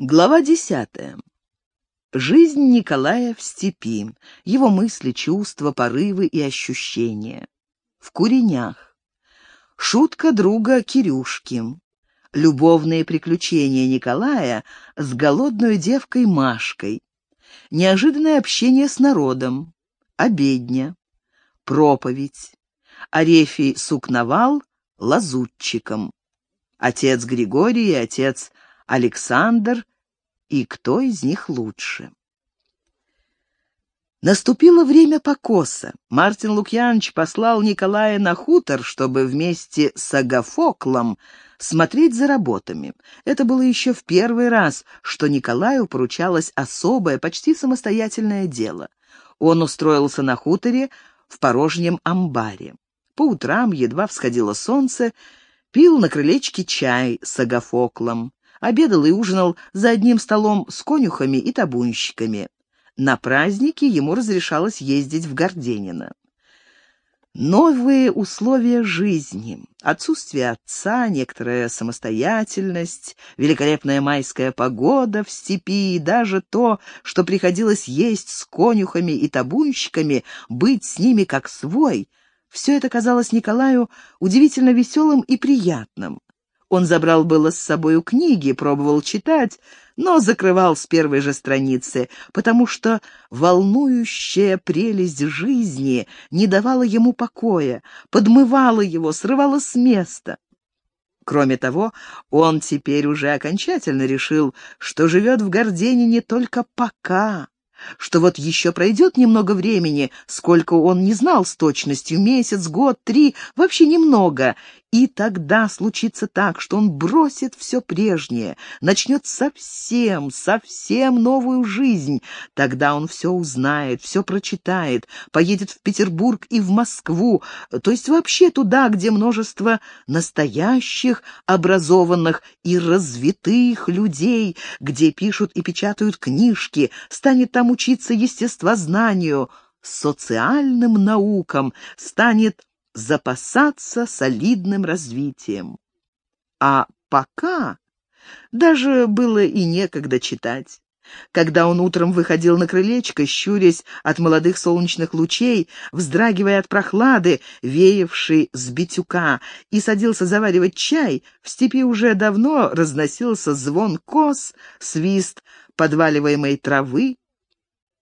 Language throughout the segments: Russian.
Глава десятая. Жизнь Николая в степи, его мысли, чувства, порывы и ощущения. В куренях. Шутка друга Кирюшки. Любовные приключения Николая с голодной девкой Машкой. Неожиданное общение с народом. Обедня. Проповедь. Арефий Сукновал лазутчиком. Отец Григорий и отец Александр и кто из них лучше. Наступило время покоса. Мартин Лукьянович послал Николая на хутор, чтобы вместе с Агафоклом смотреть за работами. Это было еще в первый раз, что Николаю поручалось особое, почти самостоятельное дело. Он устроился на хуторе в порожнем амбаре. По утрам, едва всходило солнце, пил на крылечке чай с Агафоклом обедал и ужинал за одним столом с конюхами и табунщиками. На праздники ему разрешалось ездить в Горденино. Новые условия жизни, отсутствие отца, некоторая самостоятельность, великолепная майская погода в степи и даже то, что приходилось есть с конюхами и табунщиками, быть с ними как свой, все это казалось Николаю удивительно веселым и приятным. Он забрал было с собою книги, пробовал читать, но закрывал с первой же страницы, потому что волнующая прелесть жизни не давала ему покоя, подмывала его, срывала с места. Кроме того, он теперь уже окончательно решил, что живет в Гордене не только пока, что вот еще пройдет немного времени, сколько он не знал с точностью, месяц, год, три, вообще немного, и тогда случится так, что он бросит все прежнее, начнет совсем, совсем новую жизнь. Тогда он все узнает, все прочитает, поедет в Петербург и в Москву, то есть вообще туда, где множество настоящих, образованных и развитых людей, где пишут и печатают книжки, станет там учиться естествознанию, социальным наукам, станет запасаться солидным развитием. А пока даже было и некогда читать. Когда он утром выходил на крылечко, щурясь от молодых солнечных лучей, вздрагивая от прохлады, веявшей с битюка, и садился заваривать чай, в степи уже давно разносился звон кос, свист подваливаемой травы,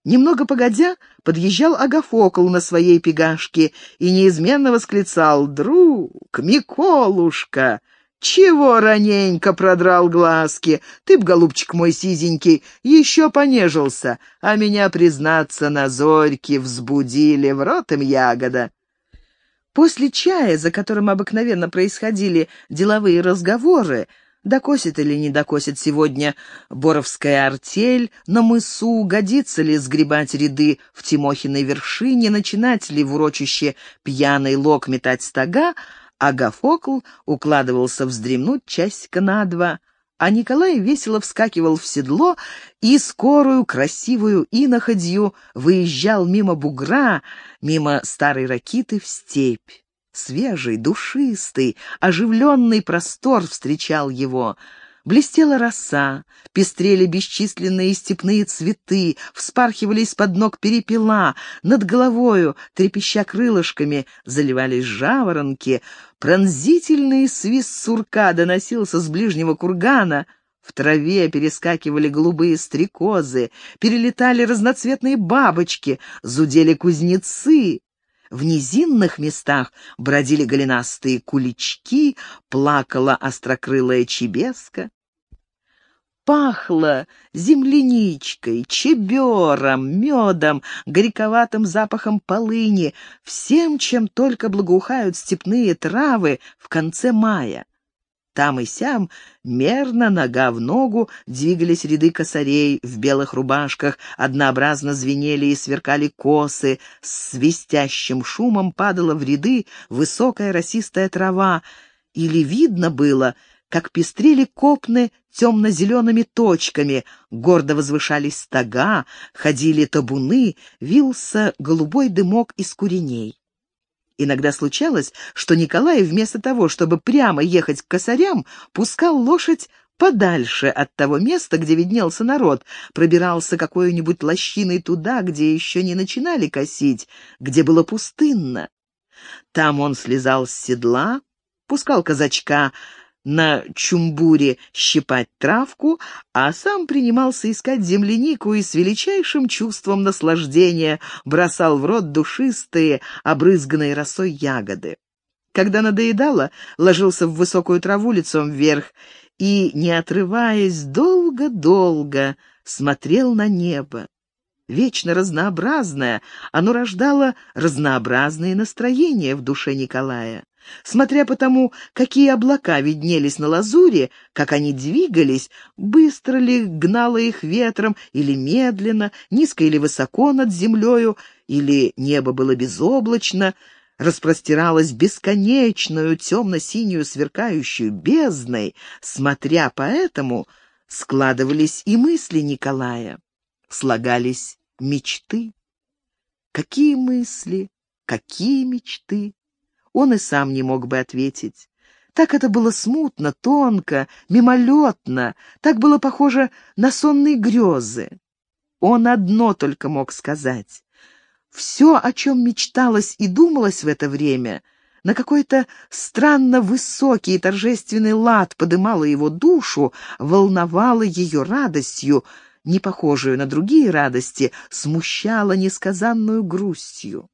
Немного погодя, подъезжал Агафокл на своей пегашке и неизменно восклицал «Друг, Миколушка!» «Чего раненько продрал глазки? Ты б, голубчик мой сизенький, еще понежился, а меня, признаться, на зорьки взбудили, в рот им ягода». После чая, за которым обыкновенно происходили деловые разговоры, Докосит или не докосит сегодня Боровская артель на мысу, годится ли сгребать ряды в Тимохиной вершине, начинать ли в урочище пьяный лог метать стога, а Гафокл укладывался вздремнуть часика на два, а Николай весело вскакивал в седло и скорую, красивую иноходью выезжал мимо бугра, мимо старой ракиты в степь. Свежий, душистый, оживленный простор встречал его. Блестела роса, пестрели бесчисленные степные цветы, вспархивали из-под ног перепела, над головою, трепеща крылышками, заливались жаворонки, пронзительный свист сурка доносился с ближнего кургана — в траве перескакивали голубые стрекозы, перелетали разноцветные бабочки, зудели кузнецы. В низинных местах бродили голенастые кулички, плакала острокрылая чебеска. Пахло земляничкой, чебером, медом, горьковатым запахом полыни, всем, чем только благоухают степные травы в конце мая. Там и сям, мерно, нога в ногу, двигались ряды косарей в белых рубашках, однообразно звенели и сверкали косы, с свистящим шумом падала в ряды высокая росистая трава, или видно было, как пестрели копны темно-зелеными точками, гордо возвышались стога, ходили табуны, вился голубой дымок из куреней. Иногда случалось, что Николай вместо того, чтобы прямо ехать к косарям, пускал лошадь подальше от того места, где виднелся народ, пробирался какой-нибудь лощиной туда, где еще не начинали косить, где было пустынно. Там он слезал с седла, пускал казачка на чумбуре щипать травку, а сам принимался искать землянику и с величайшим чувством наслаждения бросал в рот душистые, обрызганные росой ягоды. Когда надоедало, ложился в высокую траву лицом вверх и, не отрываясь, долго-долго смотрел на небо. Вечно разнообразное, оно рождало разнообразные настроения в душе Николая. Смотря по тому, какие облака виднелись на лазуре, как они двигались, быстро ли гнало их ветром или медленно, низко или высоко над землею, или небо было безоблачно, распростиралось бесконечную темно-синюю сверкающую бездной, смотря по этому, складывались и мысли Николая, слагались мечты. Какие мысли, какие мечты? Он и сам не мог бы ответить. Так это было смутно, тонко, мимолетно, так было похоже на сонные грезы. Он одно только мог сказать. Все, о чем мечталось и думалось в это время, на какой-то странно высокий и торжественный лад подымало его душу, волновало ее радостью, не похожую на другие радости, смущало несказанную грустью.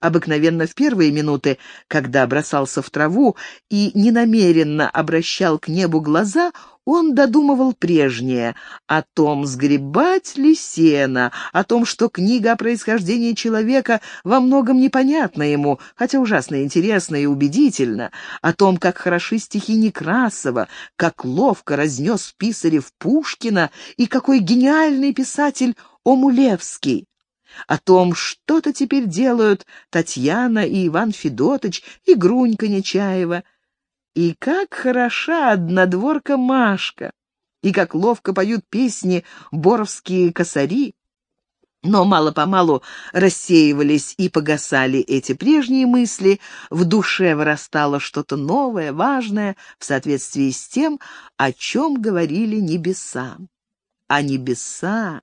Обыкновенно в первые минуты, когда бросался в траву и ненамеренно обращал к небу глаза, он додумывал прежнее о том, сгребать ли сено, о том, что книга о происхождении человека во многом непонятна ему, хотя ужасно интересна и убедительна, о том, как хороши стихи Некрасова, как ловко разнес Писарев Пушкина и какой гениальный писатель Омулевский о том, что-то теперь делают Татьяна и Иван Федотыч, и Грунька Нечаева. И как хороша однодворка Машка, и как ловко поют песни боровские косари. Но мало-помалу рассеивались и погасали эти прежние мысли, в душе вырастало что-то новое, важное, в соответствии с тем, о чем говорили небеса. А небеса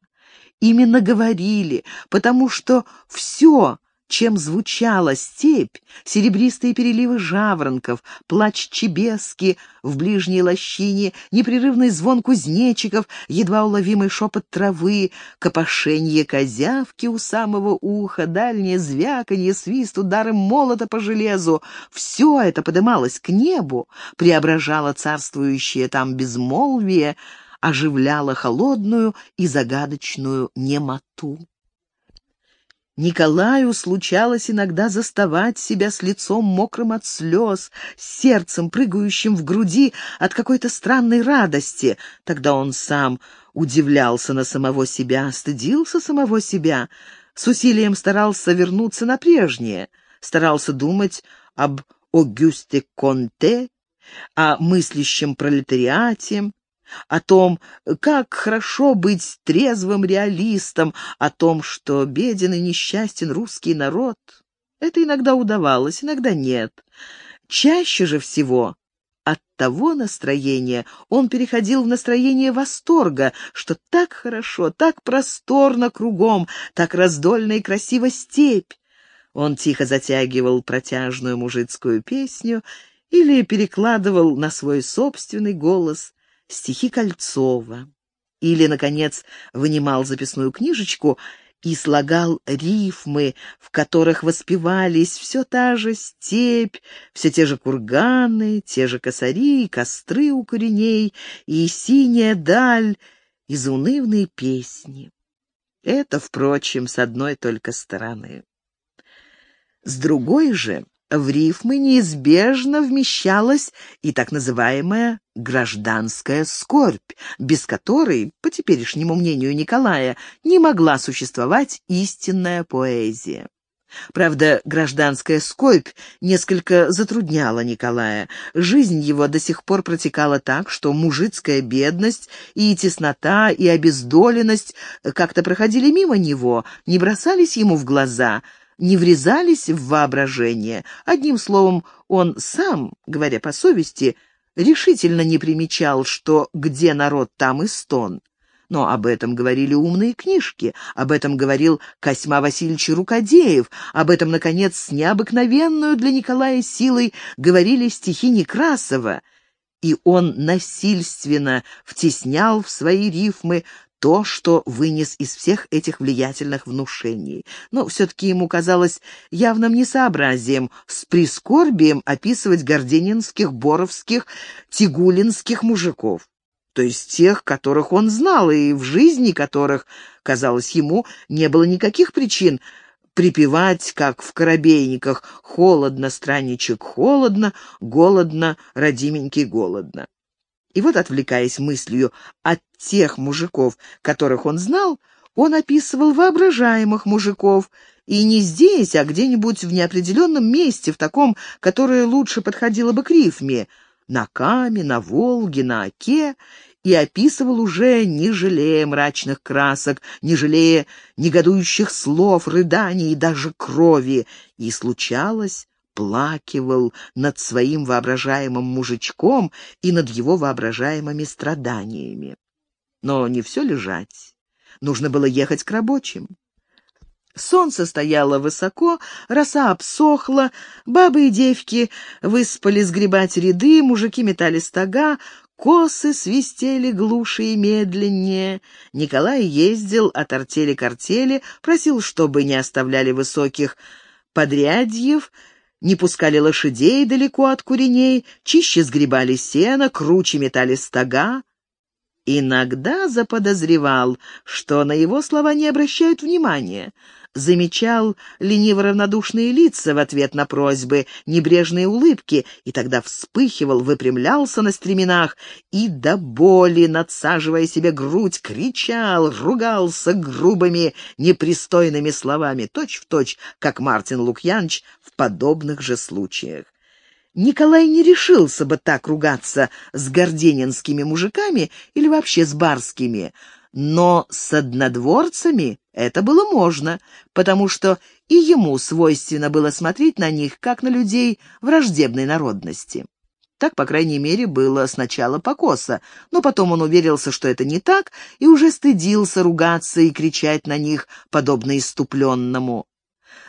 именно говорили, потому что все, чем звучала степь, серебристые переливы жаворонков, плач чебески в ближней лощине, непрерывный звон кузнечиков, едва уловимый шепот травы, копошенье козявки у самого уха, дальнее звяканье, свист ударом молота по железу — все это подымалось к небу, преображало царствующее там безмолвие, оживляла холодную и загадочную немоту. Николаю случалось иногда заставать себя с лицом мокрым от слез, с сердцем, прыгающим в груди от какой-то странной радости. Тогда он сам удивлялся на самого себя, стыдился самого себя, с усилием старался вернуться на прежнее, старался думать об Огюсте Конте, о мыслящем пролетариате, о том, как хорошо быть трезвым реалистом, о том, что беден и несчастен русский народ. Это иногда удавалось, иногда нет. Чаще же всего от того настроения он переходил в настроение восторга, что так хорошо, так просторно кругом, так раздольно и красиво степь. Он тихо затягивал протяжную мужицкую песню или перекладывал на свой собственный голос стихи Кольцова. Или, наконец, вынимал записную книжечку и слагал рифмы, в которых воспевались все та же степь, все те же курганы, те же косари костры у кореней, и синяя даль, и заунывные песни. Это, впрочем, с одной только стороны. С другой же, в рифмы неизбежно вмещалась и так называемая гражданская скорбь, без которой, по теперешнему мнению Николая, не могла существовать истинная поэзия. Правда, гражданская скорбь несколько затрудняла Николая. Жизнь его до сих пор протекала так, что мужицкая бедность и теснота, и обездоленность как-то проходили мимо него, не бросались ему в глаза — не врезались в воображение. Одним словом, он сам, говоря по совести, решительно не примечал, что где народ, там и стон. Но об этом говорили умные книжки, об этом говорил Косьма Васильевич Рукодеев, об этом, наконец, с необыкновенную для Николая силой говорили стихи Некрасова, и он насильственно втеснял в свои рифмы то, что вынес из всех этих влиятельных внушений. Но все-таки ему казалось явным несообразием с прискорбием описывать горденинских, боровских, тигулинских мужиков то есть тех, которых он знал, и в жизни которых, казалось ему, не было никаких причин припевать, как в коробейниках, «Холодно, странничек, холодно, голодно, родименький, голодно». И вот, отвлекаясь мыслью от тех мужиков, которых он знал, он описывал воображаемых мужиков, и не здесь, а где-нибудь в неопределенном месте, в таком, которое лучше подходило бы к рифме — на Каме, на Волге, на Оке, и описывал уже, не жалея мрачных красок, не жалея негодующих слов, рыданий и даже крови, и, случалось, плакивал над своим воображаемым мужичком и над его воображаемыми страданиями. Но не все лежать. Нужно было ехать к рабочим. Солнце стояло высоко, роса обсохла, бабы и девки выспали сгребать ряды, мужики метали стога, косы свистели глуше и медленнее. Николай ездил от артели к артели, просил, чтобы не оставляли высоких подрядьев, не пускали лошадей далеко от куреней, чище сгребали сено, круче метали стога. Иногда заподозревал, что на его слова не обращают внимания — замечал лениво-равнодушные лица в ответ на просьбы, небрежные улыбки, и тогда вспыхивал, выпрямлялся на стременах и до боли, надсаживая себе грудь, кричал, ругался грубыми, непристойными словами, точь-в-точь, точь, как Мартин Лукьянович в подобных же случаях. Николай не решился бы так ругаться с горденинскими мужиками или вообще с барскими, но с однодворцами это было можно, потому что и ему свойственно было смотреть на них, как на людей враждебной народности. Так, по крайней мере, было сначала покоса, но потом он уверился, что это не так, и уже стыдился ругаться и кричать на них, подобно иступленному.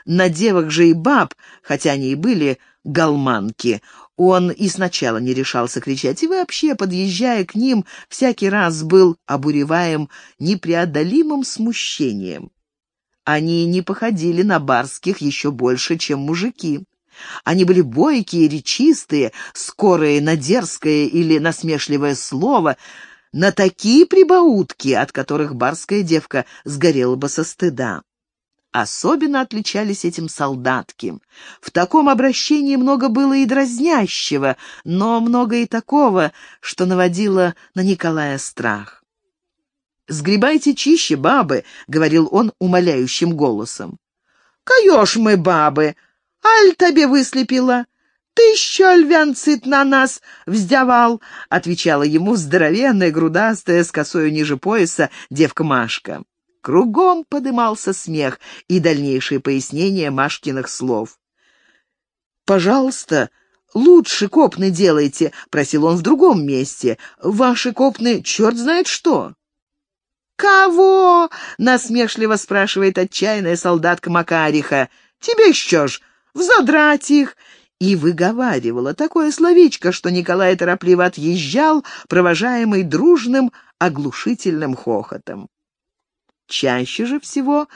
На девок же и баб, хотя они и были галманки, он и сначала не решался кричать, и вообще, подъезжая к ним, всякий раз был обуреваем непреодолимым смущением. Они не походили на барских еще больше, чем мужики. Они были бойкие, речистые, скорые на дерзкое или насмешливое слово, на такие прибаутки, от которых барская девка сгорела бы со стыда. Особенно отличались этим солдатки. В таком обращении много было и дразнящего, но много и такого, что наводило на Николая страх. «Сгребайте чище, бабы», — говорил он умоляющим голосом. «Каешь мы, бабы! Аль тебе выслепила! Ты еще львянцит на нас вздявал!» — отвечала ему здоровенная, грудастая, с косою ниже пояса девка Машка. Кругом подымался смех и дальнейшие пояснения Машкиных слов. «Пожалуйста, лучше копны делайте», — просил он в другом месте. «Ваши копны черт знает что». «Кого?» — насмешливо спрашивает отчаянная солдатка Макариха. «Тебе что ж, взодрать их?» И выговаривала такое словечко, что Николай торопливо отъезжал, провожаемый дружным оглушительным хохотом. Чаще же всего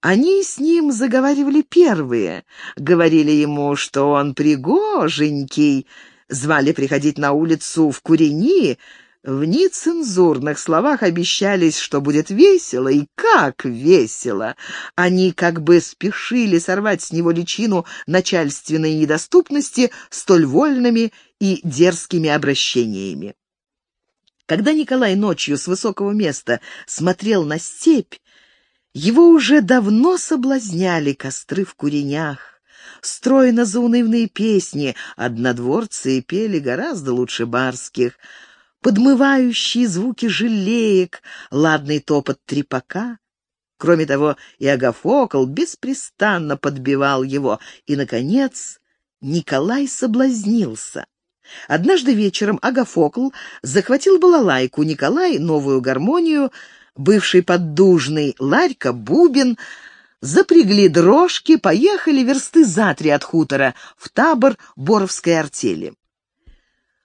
они с ним заговаривали первые, говорили ему, что он пригоженький, звали приходить на улицу в курени, в нецензурных словах обещались, что будет весело, и как весело. Они как бы спешили сорвать с него личину начальственной недоступности столь вольными и дерзкими обращениями. Когда Николай ночью с высокого места смотрел на степь, его уже давно соблазняли костры в куренях. Стройно заунывные песни, однодворцы пели гораздо лучше барских, подмывающие звуки жалеек, ладный топот трепака. Кроме того, и Агафокл беспрестанно подбивал его, и, наконец, Николай соблазнился. Однажды вечером Агафокл захватил балалайку, Николай — новую гармонию, бывший поддужный Ларька — бубен, запрягли дрожки, поехали версты за три от хутора в табор Боровской артели.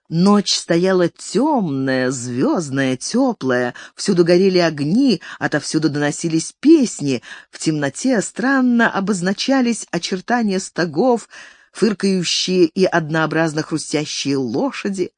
Ночь стояла темная, звездная, теплая, всюду горели огни, отовсюду доносились песни, в темноте странно обозначались очертания стогов, фыркающие и однообразно хрустящие лошади.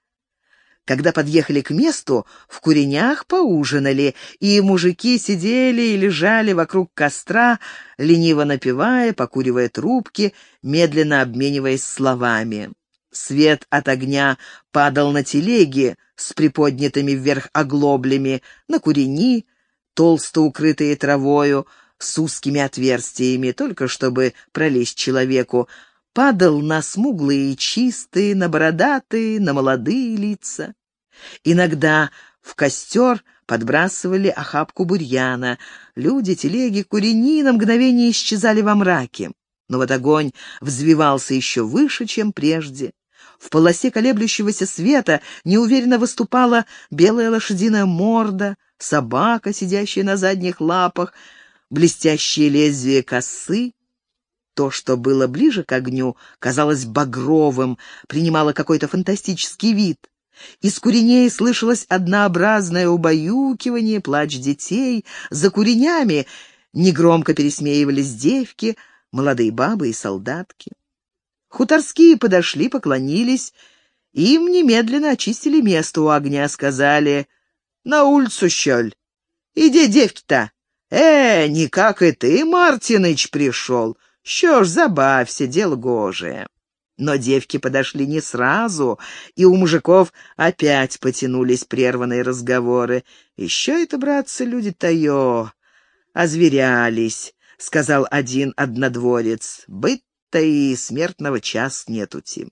Когда подъехали к месту, в куренях поужинали, и мужики сидели и лежали вокруг костра, лениво напевая, покуривая трубки, медленно обмениваясь словами. Свет от огня падал на телеги с приподнятыми вверх оглоблями, на курени, толсто укрытые травою, с узкими отверстиями, только чтобы пролезть человеку, падал на смуглые, чистые, на бородатые, на молодые лица. Иногда в костер подбрасывали охапку бурьяна. Люди, телеги, курени на мгновение исчезали во мраке. Но вот огонь взвивался еще выше, чем прежде. В полосе колеблющегося света неуверенно выступала белая лошадиная морда, собака, сидящая на задних лапах, блестящие лезвия косы. То, что было ближе к огню, казалось багровым, принимало какой-то фантастический вид. Из куреней слышалось однообразное убаюкивание, плач детей. За куренями негромко пересмеивались девки, молодые бабы и солдатки. Хуторские подошли, поклонились, им немедленно очистили место у огня, сказали «На улицу, щель! Иди, девки-то! Э, не как и ты, Мартиныч, пришел! Що ж, забавься, дело гожее!» Но девки подошли не сразу, и у мужиков опять потянулись прерванные разговоры. «Еще это, братцы, люди-то, озверялись», — сказал один однодворец. «Быть то и смертного час нету, Тим.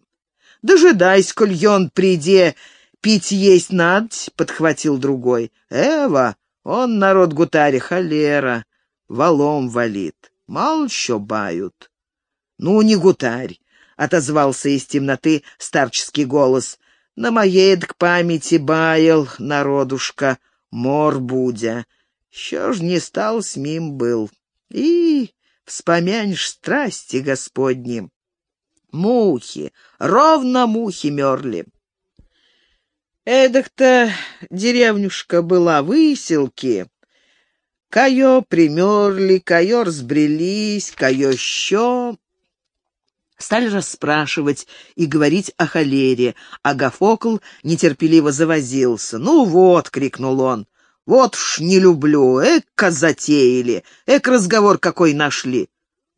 «Дожидайся, коль он приде, пить есть надь», — подхватил другой. «Эва, он народ гутари, холера, валом валит, мало еще бают». «Ну, не гутарь», — отозвался из темноты старческий голос. «На моей к памяти баял, народушка, мор будя. Що ж не стал с мим был. И вспомянешь страсти Господни. Мухи, ровно мухи мерли. Эдак-то деревнюшка была выселки. Каё примерли, каё разбрелись, каё щё. Стали расспрашивать и говорить о холере, а Гафокл нетерпеливо завозился. «Ну вот!» — крикнул он. Вот уж не люблю, эк, затеяли, эк, разговор какой нашли.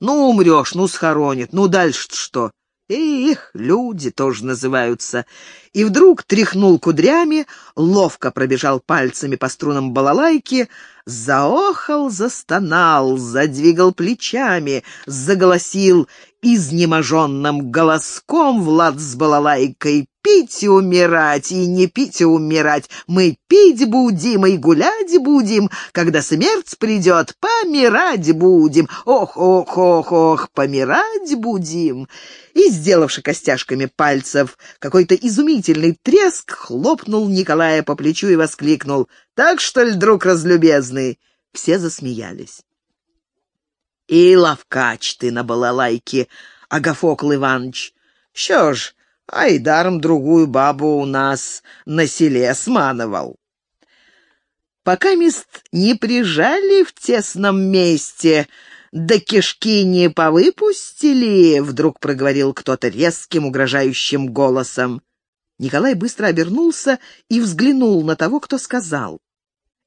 Ну, умрешь, ну, схоронят, ну, дальше что? Эх, люди тоже называются. И вдруг тряхнул кудрями, ловко пробежал пальцами по струнам балалайки, заохал, застонал, задвигал плечами, заголосил изнеможенным голоском Влад с балалайкой «Пить и умирать, и не пить и умирать, мы пить будем и гулять будем, когда смерть придет, помирать будем, ох-ох-ох-ох, помирать будем». И, сделавши костяшками пальцев какой-то изумительный треск, хлопнул Николая по плечу и воскликнул «Так, что ли, друг разлюбезный?» Все засмеялись. И ловкач ты на балалайке, Агафокл Иванович. Що ж, а и даром другую бабу у нас на селе смановал. Пока мест не прижали в тесном месте, да кишки не повыпустили, вдруг проговорил кто-то резким, угрожающим голосом. Николай быстро обернулся и взглянул на того, кто сказал.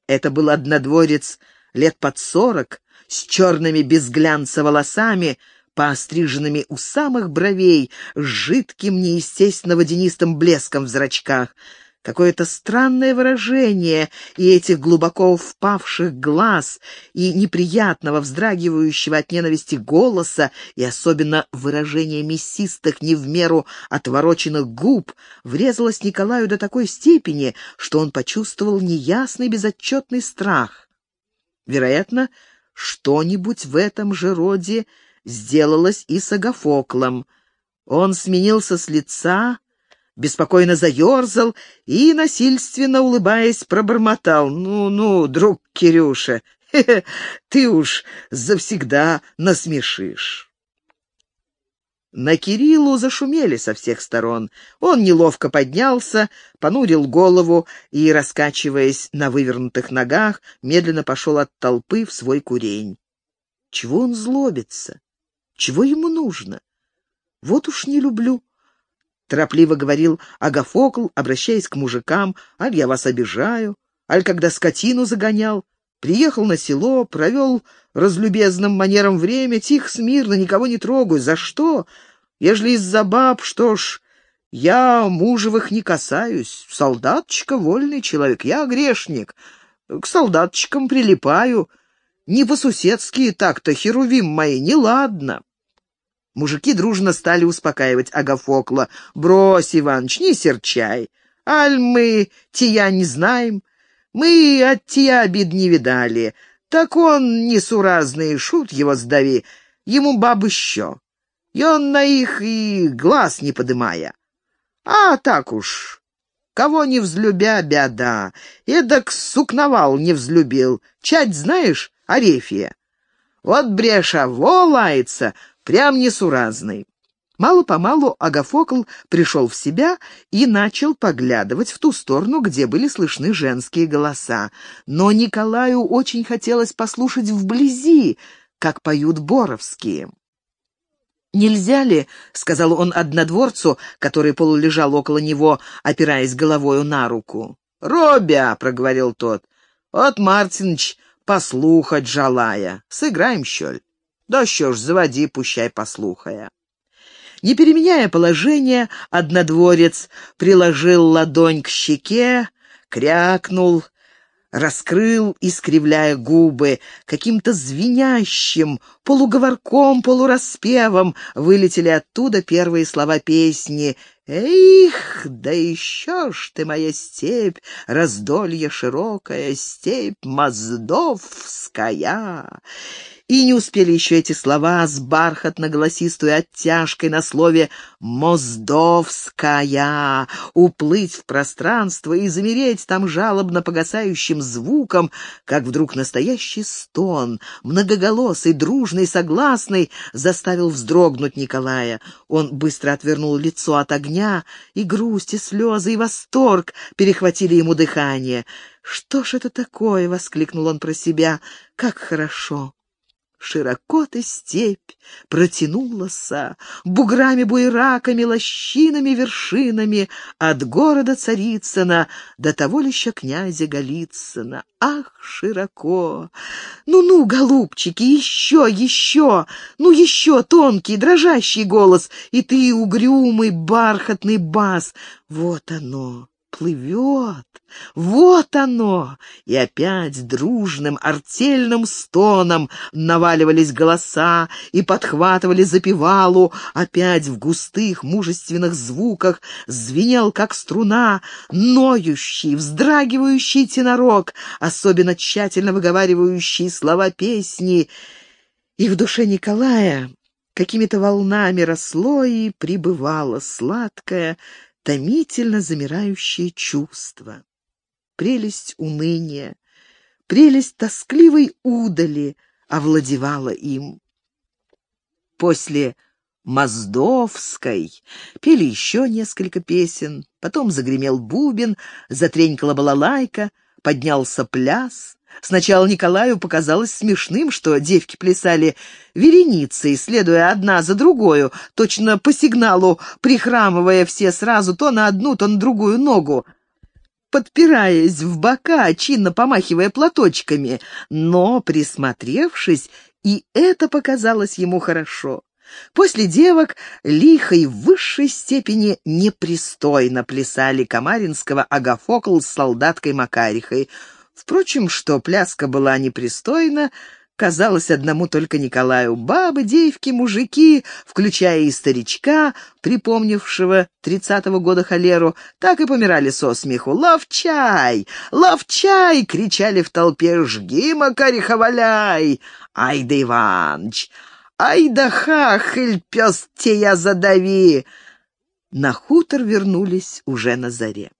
Это был однодворец лет под сорок, с черными без глянца волосами, поостриженными у самых бровей, с жидким неестественно водянистым блеском в зрачках. Какое-то странное выражение и этих глубоко впавших глаз, и неприятного, вздрагивающего от ненависти голоса, и особенно выражение мясистых, не в меру отвороченных губ, врезалось Николаю до такой степени, что он почувствовал неясный безотчетный страх. Вероятно, что-нибудь в этом же роде сделалось и с Агафоклом. Он сменился с лица, беспокойно заерзал и, насильственно улыбаясь, пробормотал. «Ну-ну, друг Кирюша, хе -хе, ты уж завсегда насмешишь». На Кириллу зашумели со всех сторон. Он неловко поднялся, понурил голову и, раскачиваясь на вывернутых ногах, медленно пошел от толпы в свой курень. Чего он злобится? Чего ему нужно? Вот уж не люблю. Торопливо говорил Агафокл, обращаясь к мужикам. Аль я вас обижаю, аль когда скотину загонял. Приехал на село, провел разлюбезным манером время, тихо, смирно, никого не трогаю. За что? Ежели из-за баб, что ж, я мужевых не касаюсь. Солдатчика — вольный человек, я грешник. К солдатчикам прилипаю. Не по-суседски так-то, херувим мои, неладно. Мужики дружно стали успокаивать Агафокла. «Брось, Иваныч, не серчай. Аль мы тия не знаем. Мы от тия обид не видали. Так он несуразный, шут его сдави. Ему бабы еще. И он на их и глаз не подымая. А так уж, кого не взлюбя, беда. Эдак сукновал не взлюбил. Чать знаешь, Арефия. Вот бреша, во лается, прям несуразный. Мало-помалу Агафокл пришел в себя и начал поглядывать в ту сторону, где были слышны женские голоса. Но Николаю очень хотелось послушать вблизи, как поют боровские. «Нельзя ли, — сказал он однодворцу, который полулежал около него, опираясь головою на руку. — Робя, — проговорил тот, — от Мартиныч послухать жалая. Сыграем, щель. Да що ж, заводи, пущай послухая. Не переменяя положение, однодворец приложил ладонь к щеке, крякнул, раскрыл, искривляя губы, каким-то звенящим, полуговорком, полураспевом вылетели оттуда первые слова песни «Эх, да еще ж ты, моя степь, раздолье широкая, степь Моздовская!» И не успели еще эти слова с бархатно-голосистой оттяжкой на слове «моздовская» уплыть в пространство и замереть там жалобно погасающим звуком, как вдруг настоящий стон, многоголосый, дружный, согласный, заставил вздрогнуть Николая. Он быстро отвернул лицо от огня, и грусть, и слезы, и восторг перехватили ему дыхание. «Что ж это такое?» — воскликнул он про себя. «Как хорошо!» Широко ты степь протянулась, буграми-буераками, лощинами, вершинами от города Царицына до того лища князя Голицына. Ах, широко! Ну-ну, голубчики, еще, еще! Ну, еще тонкий, дрожащий голос, и ты угрюмый, бархатный бас. Вот оно, плывет. Вот оно! И опять дружным артельным стоном наваливались голоса и подхватывали запевалу. Опять в густых мужественных звуках звенел, как струна, ноющий, вздрагивающий тенорок, особенно тщательно выговаривающий слова песни. И в душе Николая какими-то волнами росло и пребывало сладкое, томительно замирающее чувство. Прелесть уныния, прелесть тоскливой удали овладевала им. После Моздовской пели еще несколько песен, потом загремел бубен, затренькала балалайка, поднялся пляс. Сначала Николаю показалось смешным, что девки плясали вереницей, следуя одна за другою, точно по сигналу, прихрамывая все сразу то на одну, то на другую ногу, подпираясь в бока, чинно помахивая платочками. Но, присмотревшись, и это показалось ему хорошо. После девок лихой в высшей степени непристойно плясали Камаринского Агафокл с солдаткой Макарихой — Впрочем, что пляска была непристойна, казалось одному только Николаю. Бабы, девки, мужики, включая и старичка, припомнившего тридцатого года холеру, так и помирали со смеху. «Ловчай! Ловчай!» — кричали в толпе. «Жги, Макариха, валяй!» «Ай да Иваныч! Ай да хахель, пес те задави!» На хутор вернулись уже на заре.